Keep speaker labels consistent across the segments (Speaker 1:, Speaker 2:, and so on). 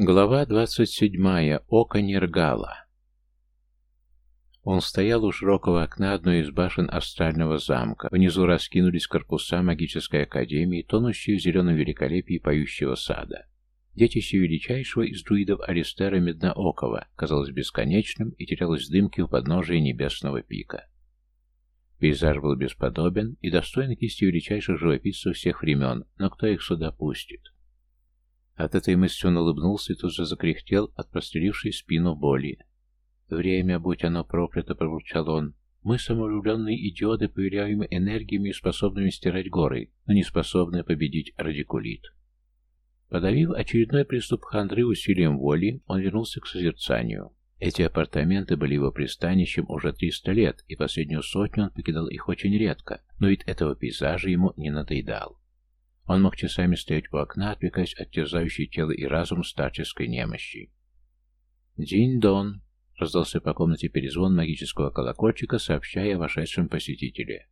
Speaker 1: Глава двадцать седьмая. Око Нергала. Он стоял у широкого окна одной из башен астрального замка. Внизу раскинулись корпуса магической академии, тонущие в зеленом великолепии поющего сада. Детище величайшего из друидов Аристера Медноокова казалось бесконечным и терялось в дымке у подножия небесного пика. Пейзаж был бесподобен и достоин кисти величайших живописцев всех времен, но кто их сюда пустит? От этой мысли он улыбнулся и тут же закряхтел от прострелившей спину боли. «Время, будь оно проклято!» — пробурчал он. «Мы, самовлюбленные идиоты, поверяемые энергиями способными стирать горы, но не способные победить радикулит». Подавив очередной приступ хандры усилием воли, он вернулся к созерцанию. Эти апартаменты были его пристанищем уже 300 лет, и последнюю сотню он покидал их очень редко, но ведь этого пейзажа ему не надоедал. Он мог часами стоять у окна, отвлекаясь от терзающей тело и разум старческой немощи. «Динь-дон!» — раздался по комнате перезвон магического колокольчика, сообщая о вошедшем посетителе.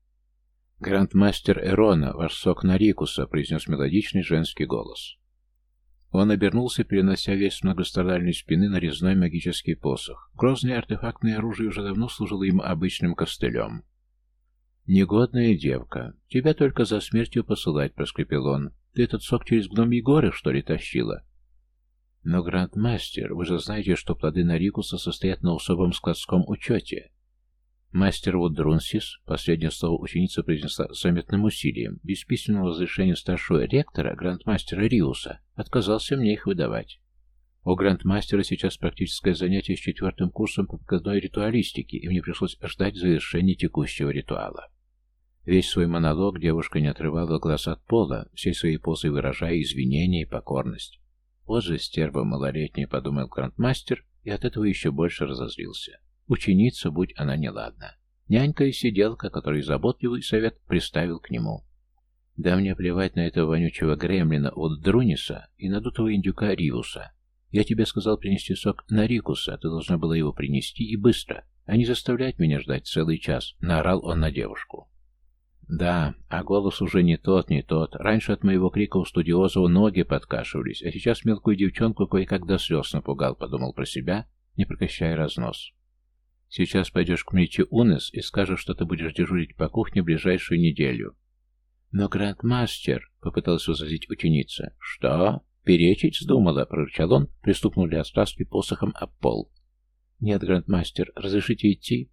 Speaker 1: «Грандмастер Эрона, ваш сок Нарикуса!» — произнес мелодичный женский голос. Он обернулся, перенося вес многострадальной спины на резной магический посох. Грозное артефактное оружие уже давно служило ему обычным костылем. «Негодная девка. Тебя только за смертью посылать», — проскрипел он. «Ты этот сок через гномьи горы, что ли, тащила?» «Но, грандмастер, вы же знаете, что плоды Нарикуса состоят на особом складском учете». Мастер Вудрунсис, последнее слово ученица произнесла с заметным усилием, без письменного разрешения старшего ректора, грандмастера Риуса, отказался мне их выдавать. У грандмастера сейчас практическое занятие с четвертым курсом по прикладной ритуалистике, и мне пришлось ждать завершения текущего ритуала. Весь свой монолог девушка не отрывала глаз от пола, всей своей позой выражая извинения и покорность. «Вот же стерва малолетняя», — подумал грандмастер, и от этого еще больше разозлился. Ученица, будь она неладна. Нянька и сиделка, который заботливый совет приставил к нему. Да мне плевать на этого вонючего гремлина от Друниса и надутого индюка Риуса. Я тебе сказал принести сок на Рикуса, ты должна была его принести и быстро, а не заставлять меня ждать целый час, наорал он на девушку. Да, а голос уже не тот, не тот. Раньше от моего крика у студиозова ноги подкашивались, а сейчас мелкую девчонку кое-как до слез напугал, подумал про себя, не прекращая разнос. Сейчас пойдешь к Мрите Унес и скажешь, что ты будешь дежурить по кухне ближайшую неделю. Но, грандмастер, попыталась возразить ученица. Что? Перечить вздумала, прорычал он, приступнул для остраски посохом об пол. Нет, грандмастер, разрешите идти?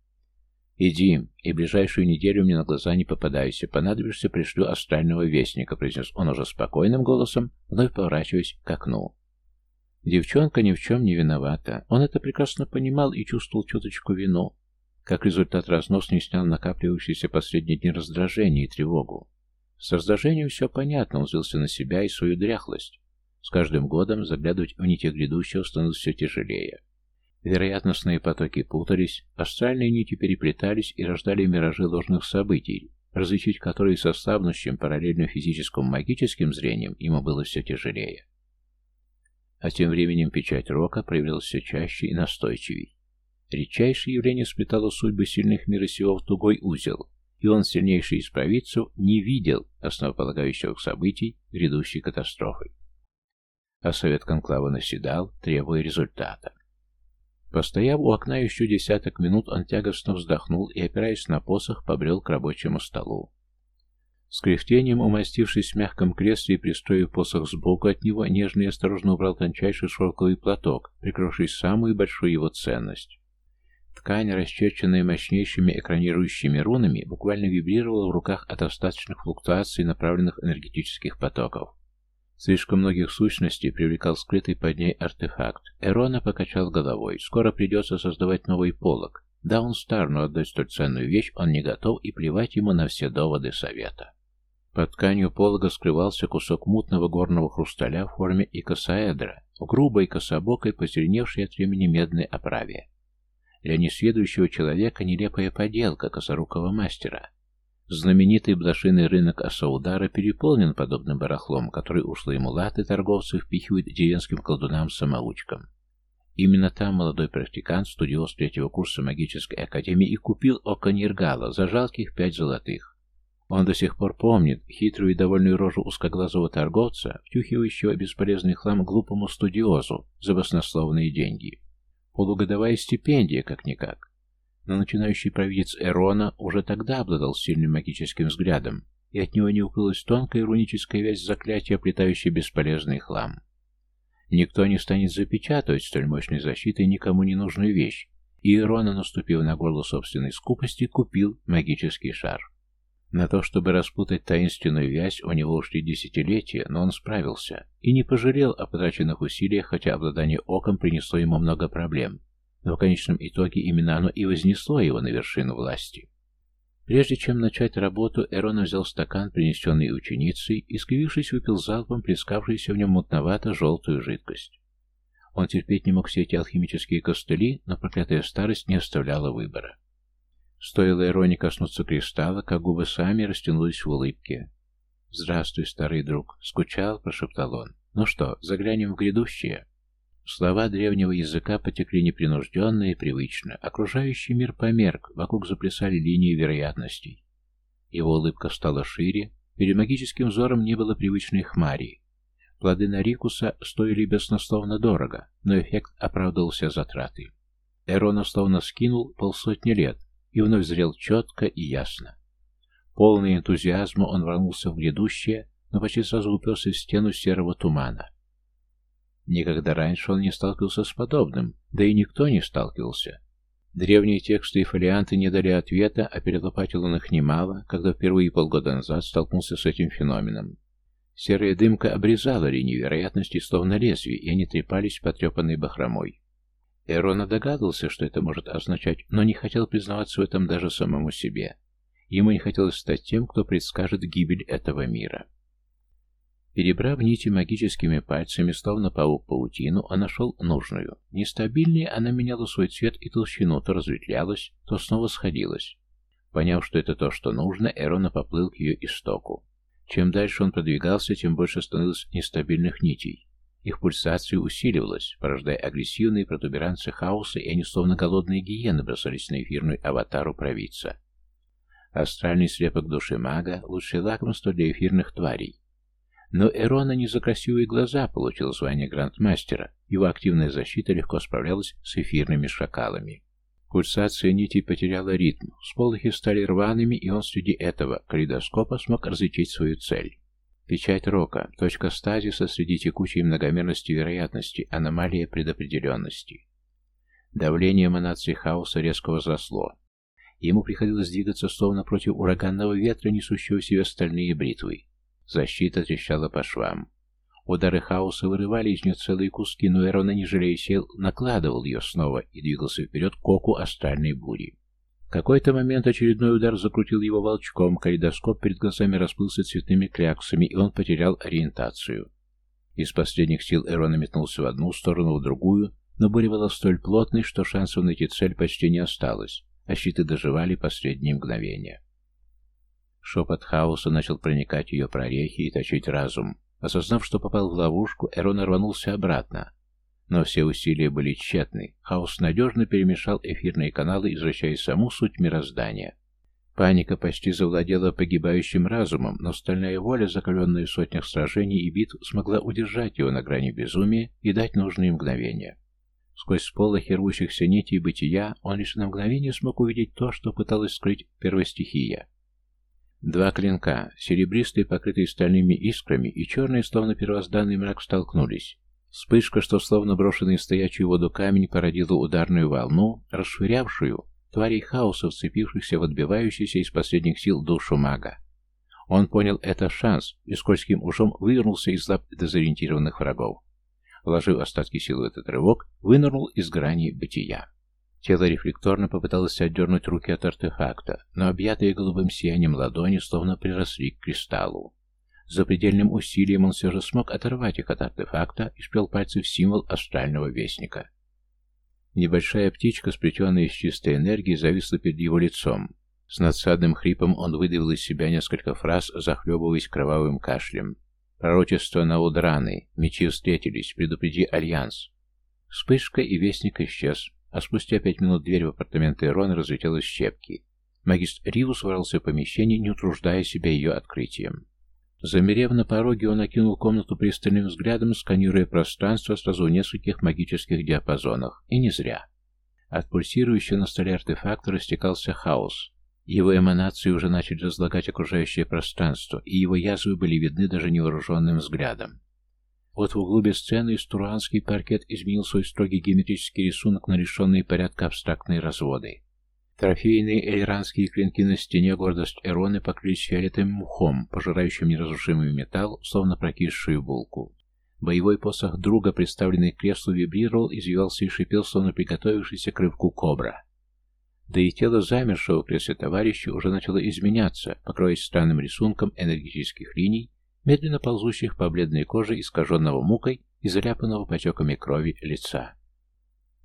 Speaker 1: «Иди, и ближайшую неделю мне на глаза не попадайся. Понадобишься, пришлю астрального вестника», — произнес он уже спокойным голосом, вновь поворачиваясь к окну. Девчонка ни в чем не виновата. Он это прекрасно понимал и чувствовал чуточку вину. Как результат, разнос не снял накапливающиеся последние дни раздражение и тревогу. С раздражением все понятно, он злился на себя и свою дряхлость. С каждым годом заглядывать в нити грядущего становилось все тяжелее. Вероятностные потоки путались, астральные нити переплетались и рождали миражи ложных событий, различить которые со слабнущим параллельно физическим магическим зрением ему было все тяжелее. А тем временем печать рока проявилась все чаще и настойчивей. Редчайшее явление сплетало судьбы сильных мира сего в тугой узел, и он, сильнейший из провидцев, не видел основополагающих событий грядущей катастрофы. А совет конклава наседал, требуя результата. Постояв у окна еще десяток минут, он тягостно вздохнул и, опираясь на посох, побрел к рабочему столу. С кряхтением, умастившись в мягком кресле и пристроив посох сбоку от него, нежно и осторожно убрал тончайший шелковый платок, прикрывший самую большую его ценность. Ткань, расчерченная мощнейшими экранирующими рунами, буквально вибрировала в руках от остаточных флуктуаций направленных энергетических потоков. Слишком многих сущностей привлекал скрытый под ней артефакт. Эрона покачал головой. Скоро придется создавать новый полог. Да, он стар, но отдать столь ценную вещь он не готов, и плевать ему на все доводы совета. Под тканью полога скрывался кусок мутного горного хрусталя в форме икосаэдра, грубой кособокой, позеленевшей от времени медной оправе. Для несведущего человека нелепая поделка косорукого мастера, Знаменитый блошиный рынок Асаудара переполнен подобным барахлом, который ушлые мулаты торговцы впихивают деревенским колдунам-самоучкам. Именно там молодой практикант, студиоз третьего курса магической академии, и купил око Нергала за жалких пять золотых. Он до сих пор помнит хитрую и довольную рожу узкоглазого торговца, втюхивающего бесполезный хлам глупому студиозу за баснословные деньги. Полугодовая стипендия, как-никак. Но начинающий провидец Эрона уже тогда обладал сильным магическим взглядом, и от него не укрылась тонкая ироническая вязь заклятия, оплетающая бесполезный хлам. Никто не станет запечатывать столь мощной защитой никому не нужную вещь, и Ирона, наступив на горло собственной скупости, купил магический шар. На то, чтобы распутать таинственную вязь, у него ушли десятилетия, но он справился и не пожалел о потраченных усилиях, хотя обладание оком принесло ему много проблем. Но в конечном итоге именно оно и вознесло его на вершину власти. Прежде чем начать работу, Эрон взял стакан, принесенный ученицей, и, скривившись, выпил залпом плескавшуюся в нем мутновато-желтую жидкость. Он терпеть не мог все эти алхимические костыли, но проклятая старость не оставляла выбора. Стоило Ироне коснуться кристалла, как губы сами растянулись в улыбке. «Здравствуй, старый друг!» — скучал, прошептал он. «Ну что, заглянем в грядущее?» Слова древнего языка потекли непринужденно и привычно. Окружающий мир померк, вокруг заплясали линии вероятностей. Его улыбка стала шире, перед магическим взором не было привычной хмари. Плоды Нарикуса стоили беснословно дорого, но эффект оправдывал затраты. Эрона словно скинул полсотни лет, и вновь зрел четко и ясно. Полный энтузиазма он ворнулся в грядущее, но почти сразу уперся в стену серого тумана. Никогда раньше он не сталкивался с подобным, да и никто не сталкивался. Древние тексты и фолианты не дали ответа, а перелопатил он их немало, когда впервые полгода назад столкнулся с этим феноменом. Серая дымка обрезала линии вероятности словно лезвие, и они трепались потрепанной бахромой. Эрона догадывался, что это может означать, но не хотел признаваться в этом даже самому себе. Ему не хотелось стать тем, кто предскажет гибель этого мира. Перебрав нити магическими пальцами, словно паук паутину, он нашел нужную. Нестабильнее она меняла свой цвет и толщину, то разветвлялась, то снова сходилась. Поняв, что это то, что нужно, Эрона поплыл к ее истоку. Чем дальше он продвигался, тем больше становилось нестабильных нитей. Их пульсация усиливалась, порождая агрессивные протуберанцы хаоса, и они, словно голодные гиены, бросались на эфирную аватару провидца. Астральный слепок души мага — лучшее лакомство для эфирных тварей. Но Эрона не за красивые глаза получил звание грандмастера, его активная защита легко справлялась с эфирными шакалами. Пульсация нитей потеряла ритм, сполохи стали рваными, и он среди этого калейдоскопа смог различить свою цель. Печать рока, точка стазиса среди текучей многомерности вероятности, аномалия предопределенности. Давление эманации хаоса резко возросло. Ему приходилось двигаться словно против ураганного ветра, несущего в себе стальные бритвы. Защита трещала по швам. Удары хаоса вырывали из нее целые куски, но Эрона, не жалея сил, накладывал ее снова и двигался вперед к оку астральной бури какой-то момент очередной удар закрутил его волчком, калейдоскоп перед глазами расплылся цветными кляксами, и он потерял ориентацию. Из последних сил Эрона метнулся в одну сторону, в другую, но буря была столь плотной, что шансов найти цель почти не осталось, а щиты доживали последние мгновения. Шепот хаоса начал проникать в ее прорехи и точить разум. Осознав, что попал в ловушку, Эрон рванулся обратно, но все усилия были тщетны. Хаос надежно перемешал эфирные каналы, извращая саму суть мироздания. Паника почти завладела погибающим разумом, но стальная воля, закаленная в сотнях сражений и битв, смогла удержать его на грани безумия и дать нужные мгновения. Сквозь сполохи рвущихся нитей бытия он лишь на мгновение смог увидеть то, что пыталась скрыть первостихия. Два клинка, серебристые, покрытые стальными искрами, и черные, словно первозданный мрак, столкнулись. Вспышка, что словно брошенный в стоячую воду камень, породила ударную волну, расшвырявшую тварей хаоса, вцепившихся в отбивающийся из последних сил душу мага. Он понял это шанс и скользким ушом вывернулся из лап дезориентированных врагов. Вложив остатки сил в этот рывок, вынырнул из грани бытия. Тело рефлекторно попыталось отдернуть руки от артефакта, но объятые голубым сиянием ладони словно приросли к кристаллу. За предельным усилием он все же смог оторвать их от артефакта и сплел пальцы в символ астрального вестника. Небольшая птичка, сплетенная из чистой энергии, зависла перед его лицом. С надсадным хрипом он выдавил из себя несколько фраз, захлебываясь кровавым кашлем. «Пророчество на удраны, мечи встретились, предупреди Альянс». Вспышка и вестник исчез, а спустя пять минут дверь в апартаменты Ирона разлетелась в щепки. Магист Риус ворвался в помещение, не утруждая себя ее открытием. Замерев на пороге, он окинул комнату пристальным взглядом, сканируя пространство сразу в нескольких магических диапазонах. И не зря. От пульсирующего на столе артефакта растекался хаос. Его эманации уже начали разлагать окружающее пространство, и его язвы были видны даже невооруженным взглядом. Вот в углу бесценный стуранский паркет изменил свой строгий геометрический рисунок на решенные порядка абстрактные разводы. Трофейные эльранские клинки на стене гордость Эроны покрылись фиолетовым мухом, пожирающим неразрушимый металл, словно прокисшую булку. Боевой посох друга, представленный креслу, вибрировал, извивался и шипел, словно приготовившийся к рывку кобра. Да и тело замершего в кресле товарища уже начало изменяться, покроясь странным рисунком энергетических линий, медленно ползущих по бледной коже искаженного мукой и заляпанного потеками крови лица.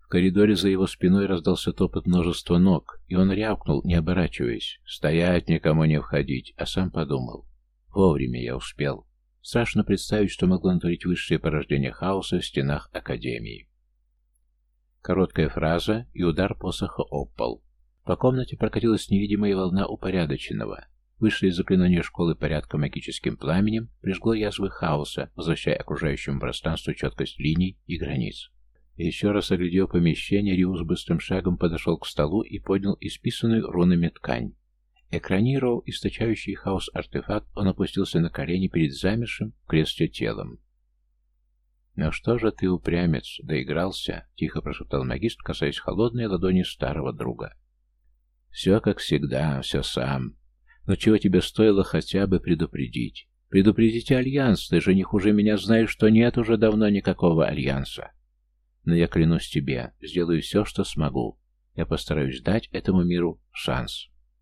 Speaker 1: В коридоре за его спиной раздался топот множества ног, и он рявкнул, не оборачиваясь. «Стоять, никому не входить!» А сам подумал. «Вовремя я успел». Страшно представить, что могло натворить высшее порождение хаоса в стенах Академии. Короткая фраза и удар посоха об пол. По комнате прокатилась невидимая волна упорядоченного. Вышли из заклинания школы порядка магическим пламенем, прижгло язвы хаоса, возвращая окружающему пространству четкость линий и границ. Еще раз оглядев помещение, Риус быстрым шагом подошел к столу и поднял исписанную рунами ткань. Экранировал источающий хаос артефакт, он опустился на колени перед замершим в кресле телом. «Ну что же ты, упрямец, доигрался?» — тихо прошептал магист, касаясь холодной ладони старого друга. «Все как всегда, все сам. Но чего тебе стоило хотя бы предупредить? Предупредите Альянс, ты же не хуже меня знаешь, что нет уже давно никакого Альянса. Но я клянусь тебе, сделаю все, что смогу. Я постараюсь дать этому миру шанс.